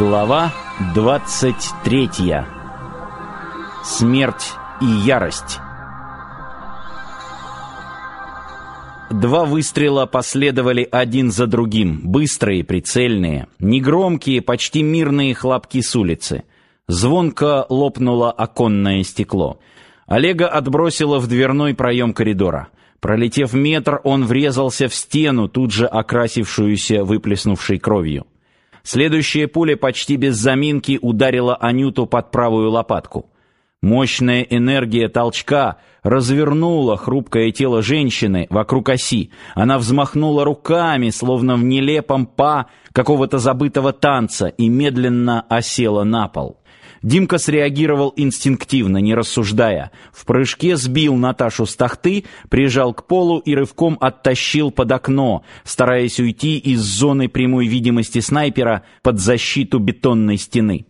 Глава 23. Смерть и ярость. Два выстрела последовали один за другим, быстрые, прицельные, негромкие, почти мирные хлопки с улицы. Звонко лопнуло оконное стекло. Олега отбросило в дверной проем коридора. Пролетев метр, он врезался в стену, тут же окрасившуюся выплеснувшей кровью. Следующая пуля почти без заминки ударила Анюту под правую лопатку. Мощная энергия толчка развернула хрупкое тело женщины вокруг оси. Она взмахнула руками, словно в нелепом па какого-то забытого танца, и медленно осела на пол. Димка среагировал инстинктивно, не рассуждая. В прыжке сбил Наташу с тахты, прижал к полу и рывком оттащил под окно, стараясь уйти из зоны прямой видимости снайпера под защиту бетонной стены.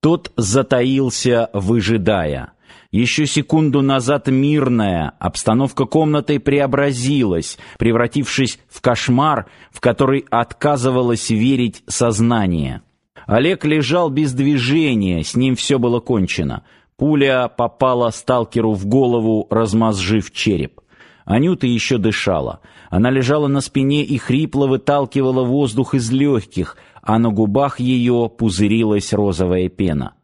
Тот затаился, выжидая. Еще секунду назад мирная обстановка комнаты преобразилась, превратившись в кошмар, в который отказывалось верить сознание. Олег лежал без движения, с ним все было кончено. Пуля попала сталкеру в голову, размозжив череп. Анюта еще дышала. Она лежала на спине и хрипло выталкивала воздух из легких, а на губах ее пузырилась розовая пена.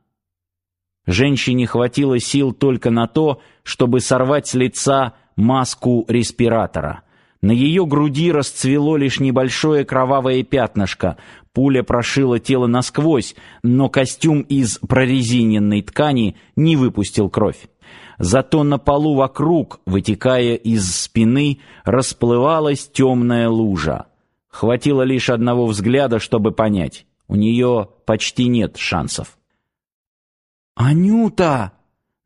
Женщине хватило сил только на то, чтобы сорвать с лица маску респиратора. На ее груди расцвело лишь небольшое кровавое пятнышко. Пуля прошила тело насквозь, но костюм из прорезиненной ткани не выпустил кровь. Зато на полу вокруг, вытекая из спины, расплывалась темная лужа. Хватило лишь одного взгляда, чтобы понять. У нее почти нет шансов. «Анюта!»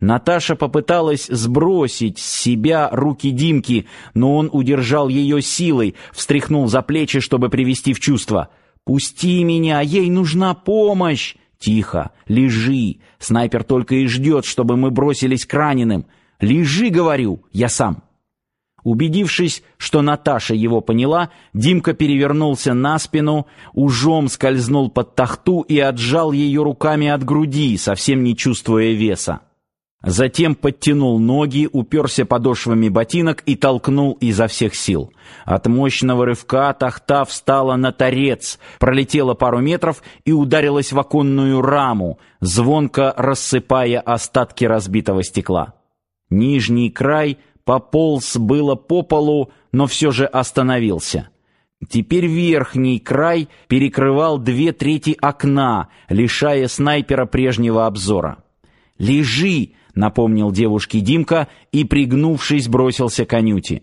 Наташа попыталась сбросить с себя руки Димки, но он удержал ее силой, встряхнул за плечи, чтобы привести в чувство. «Пусти меня, ей нужна помощь!» «Тихо, лежи! Снайпер только и ждет, чтобы мы бросились к раненым. Лежи, говорю, я сам!» Убедившись, что Наташа его поняла, Димка перевернулся на спину, ужом скользнул под тахту и отжал ее руками от груди, совсем не чувствуя веса. Затем подтянул ноги, уперся подошвами ботинок и толкнул изо всех сил. От мощного рывка тахта встала на торец, пролетела пару метров и ударилась в оконную раму, звонко рассыпая остатки разбитого стекла. Нижний край пополз было по полу, но все же остановился. Теперь верхний край перекрывал две трети окна, лишая снайпера прежнего обзора. «Лежи!» Напомнил девушке Димка и, пригнувшись, бросился к Анюте.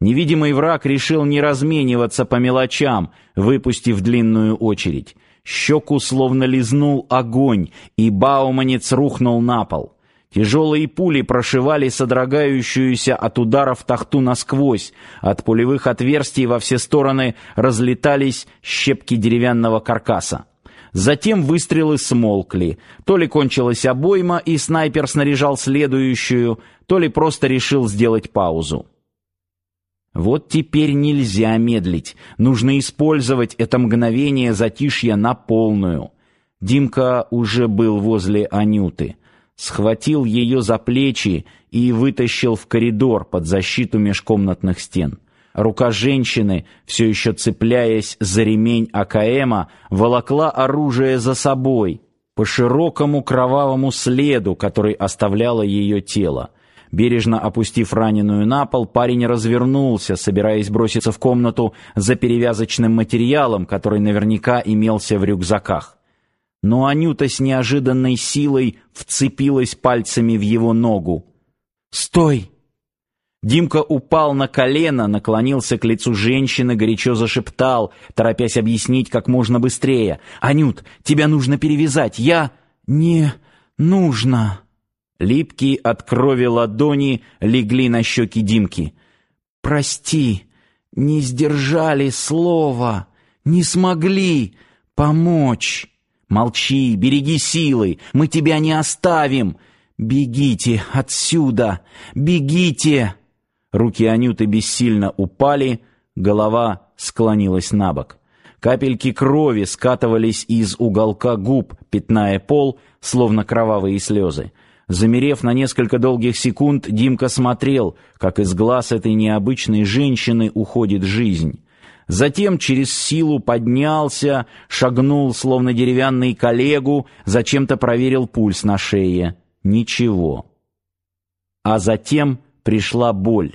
Невидимый враг решил не размениваться по мелочам, выпустив длинную очередь. Щеку словно лизнул огонь, и Бауманец рухнул на пол. Тяжелые пули прошивали содрогающуюся от ударов тахту насквозь. От пулевых отверстий во все стороны разлетались щепки деревянного каркаса. Затем выстрелы смолкли. То ли кончилась обойма, и снайпер снаряжал следующую, то ли просто решил сделать паузу. Вот теперь нельзя медлить. Нужно использовать это мгновение затишья на полную. Димка уже был возле Анюты. Схватил ее за плечи и вытащил в коридор под защиту межкомнатных стен. Рука женщины, все еще цепляясь за ремень АКМа, волокла оружие за собой по широкому кровавому следу, который оставляло ее тело. Бережно опустив раненую на пол, парень развернулся, собираясь броситься в комнату за перевязочным материалом, который наверняка имелся в рюкзаках. Но Анюта с неожиданной силой вцепилась пальцами в его ногу. "Стой!" Димка упал на колено, наклонился к лицу женщины, горячо зашептал, торопясь объяснить как можно быстрее. «Анют, тебя нужно перевязать, я...» «Не нужно...» Липкие от крови ладони легли на щеки Димки. «Прости, не сдержали слова, не смогли помочь. Молчи, береги силы, мы тебя не оставим. Бегите отсюда, бегите!» Руки Анюты бессильно упали, голова склонилась на бок. Капельки крови скатывались из уголка губ, пятная пол, словно кровавые слезы. Замерев на несколько долгих секунд, Димка смотрел, как из глаз этой необычной женщины уходит жизнь. Затем через силу поднялся, шагнул, словно деревянный коллегу, зачем-то проверил пульс на шее. Ничего. А затем пришла боль.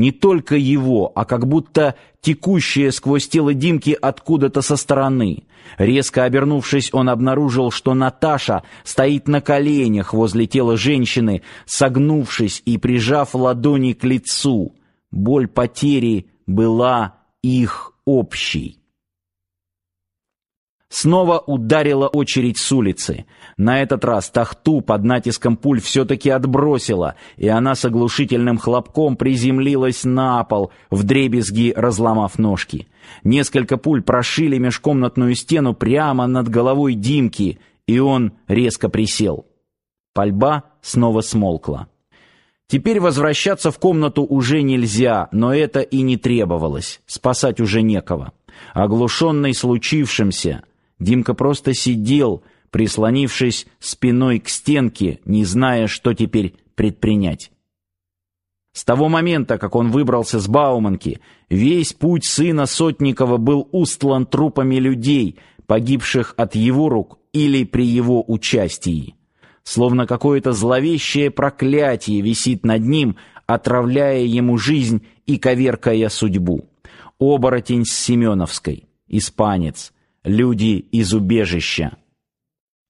Не только его, а как будто текущая сквозь тело Димки откуда-то со стороны. Резко обернувшись, он обнаружил, что Наташа стоит на коленях возле тела женщины, согнувшись и прижав ладони к лицу. Боль потери была их общей. Снова ударила очередь с улицы. На этот раз тахту под натиском пуль все-таки отбросила, и она с оглушительным хлопком приземлилась на пол, вдребезги разломав ножки. Несколько пуль прошили межкомнатную стену прямо над головой Димки, и он резко присел. Пальба снова смолкла. Теперь возвращаться в комнату уже нельзя, но это и не требовалось, спасать уже некого. Оглушенный случившимся, Димка просто сидел, прислонившись спиной к стенке, не зная, что теперь предпринять. С того момента, как он выбрался с Бауманки, весь путь сына Сотникова был устлан трупами людей, погибших от его рук или при его участии. Словно какое-то зловещее проклятие висит над ним, отравляя ему жизнь и коверкая судьбу. Оборотень с Семеновской, испанец — люди из убежища.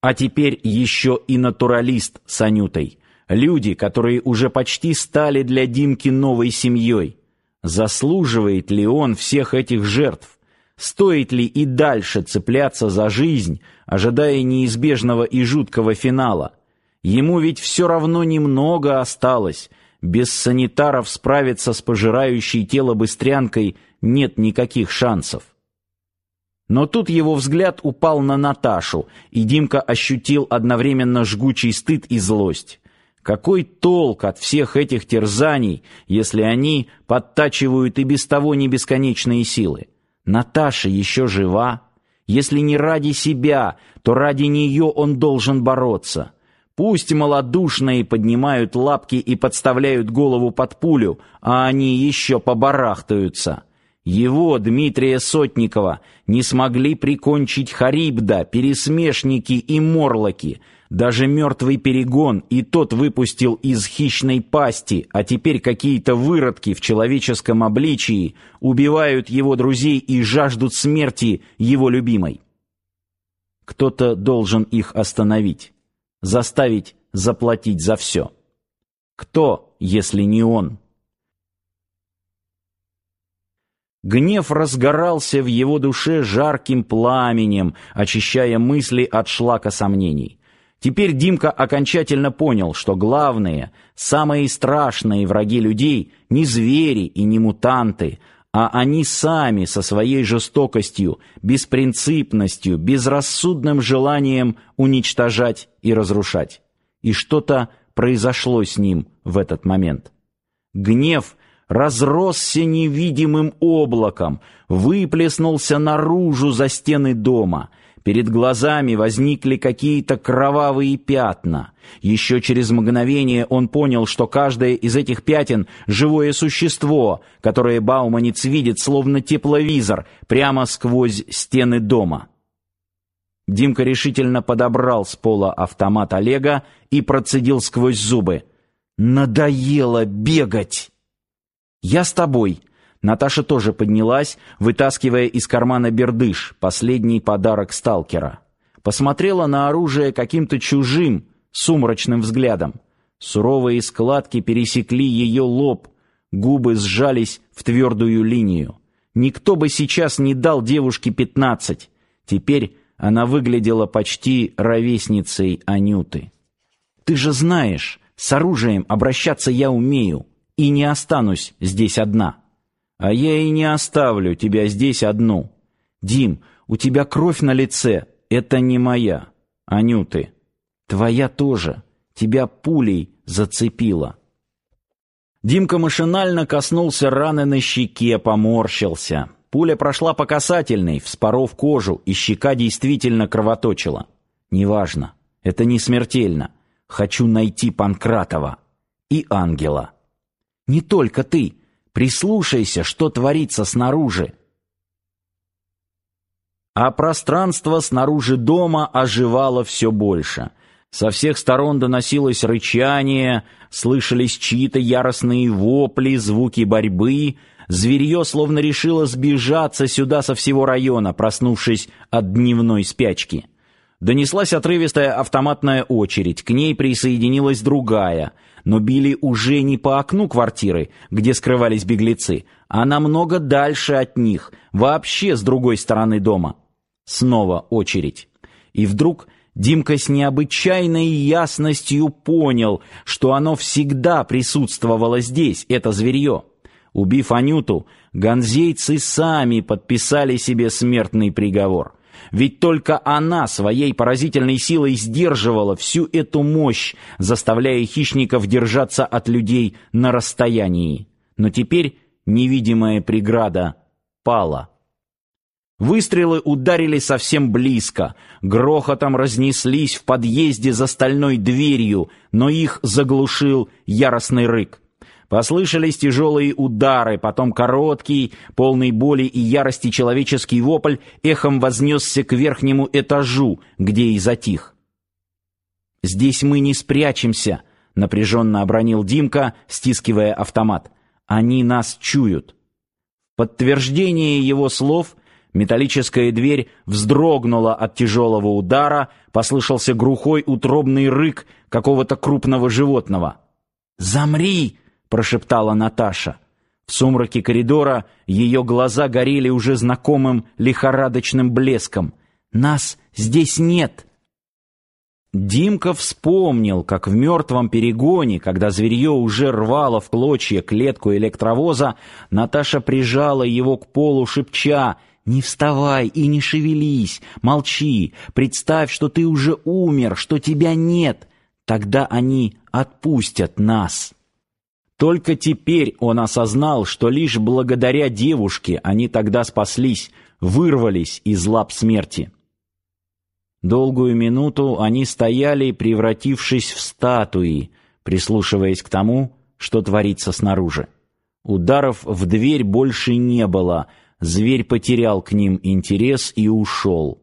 А теперь еще и натуралист с Анютой. Люди, которые уже почти стали для Димки новой семьей. Заслуживает ли он всех этих жертв? Стоит ли и дальше цепляться за жизнь, ожидая неизбежного и жуткого финала? Ему ведь все равно немного осталось. Без санитаров справиться с пожирающей тело быстрянкой нет никаких шансов. Но тут его взгляд упал на Наташу, и Димка ощутил одновременно жгучий стыд и злость. Какой толк от всех этих терзаний, если они подтачивают и без того не бесконечные силы? Наташа еще жива. Если не ради себя, то ради нее он должен бороться. Пусть малодушные поднимают лапки и подставляют голову под пулю, а они еще побарахтаются. Его, Дмитрия Сотникова, не смогли прикончить Харибда, пересмешники и морлоки. Даже мертвый перегон и тот выпустил из хищной пасти, а теперь какие-то выродки в человеческом обличии убивают его друзей и жаждут смерти его любимой. Кто-то должен их остановить, заставить заплатить за все. Кто, если не он? Гнев разгорался в его душе жарким пламенем, очищая мысли от шлака сомнений. Теперь Димка окончательно понял, что главные, самые страшные враги людей не звери и не мутанты, а они сами со своей жестокостью, беспринципностью, безрассудным желанием уничтожать и разрушать. И что-то произошло с ним в этот момент. Гнев разросся невидимым облаком, выплеснулся наружу за стены дома. Перед глазами возникли какие-то кровавые пятна. Еще через мгновение он понял, что каждое из этих пятен — живое существо, которое Бауманец видит словно тепловизор прямо сквозь стены дома. Димка решительно подобрал с пола автомат Олега и процедил сквозь зубы. «Надоело бегать!» «Я с тобой». Наташа тоже поднялась, вытаскивая из кармана бердыш, последний подарок сталкера. Посмотрела на оружие каким-то чужим, сумрачным взглядом. Суровые складки пересекли ее лоб, Губы сжались в твердую линию. Никто бы сейчас не дал девушке пятнадцать. Теперь она выглядела почти ровесницей Анюты. «Ты же знаешь, с оружием обращаться я умею и не останусь здесь одна». «А я и не оставлю тебя здесь одну. Дим, у тебя кровь на лице, это не моя, Анюты. Твоя тоже, тебя пулей зацепило». Димка машинально коснулся раны на щеке, поморщился. Пуля прошла по касательной, вспоров кожу, и щека действительно кровоточила. Неважно, это не смертельно. Хочу найти Панкратова и ангела. Не только ты. Прислушайся, что творится снаружи. А пространство снаружи дома оживало все больше. Со всех сторон доносилось рычание, слышались чьи-то яростные вопли, звуки борьбы. Зверье словно решило сбежаться сюда со всего района, проснувшись от дневной спячки. Донеслась отрывистая автоматная очередь, к ней присоединилась другая, но били уже не по окну квартиры, где скрывались беглецы, а намного дальше от них, вообще с другой стороны дома. Снова очередь. И вдруг Димка с необычайной ясностью понял, что оно всегда присутствовало здесь, это зверье. Убив Анюту, ганзейцы сами подписали себе смертный приговор. Ведь только она своей поразительной силой сдерживала всю эту мощь, заставляя хищников держаться от людей на расстоянии. Но теперь невидимая преграда пала. Выстрелы ударили совсем близко, грохотом разнеслись в подъезде за стальной дверью, но их заглушил яростный рык. Послышались тяжелые удары, потом короткий, полный боли и ярости человеческий вопль эхом вознесся к верхнему этажу, где и затих. «Здесь мы не спрячемся», — напряженно обронил Димка, стискивая автомат. «Они нас чуют». Подтверждение его слов Металлическая дверь вздрогнула от тяжелого удара, послышался глухой утробный рык какого-то крупного животного. «Замри!» — прошептала Наташа. В сумраке коридора ее глаза горели уже знакомым лихорадочным блеском. «Нас здесь нет!» Димка вспомнил, как в мертвом перегоне, когда зверье уже рвало в клочья клетку электровоза, Наташа прижала его к полу, шепча — не вставай и не шевелись, молчи, представь, что ты уже умер, что тебя нет. Тогда они отпустят нас. Только теперь он осознал, что лишь благодаря девушке они тогда спаслись, вырвались из лап смерти. Долгую минуту они стояли, превратившись в статуи, прислушиваясь к тому, что творится снаружи. Ударов в дверь больше не было — Зверь потерял к ним интерес и ушел.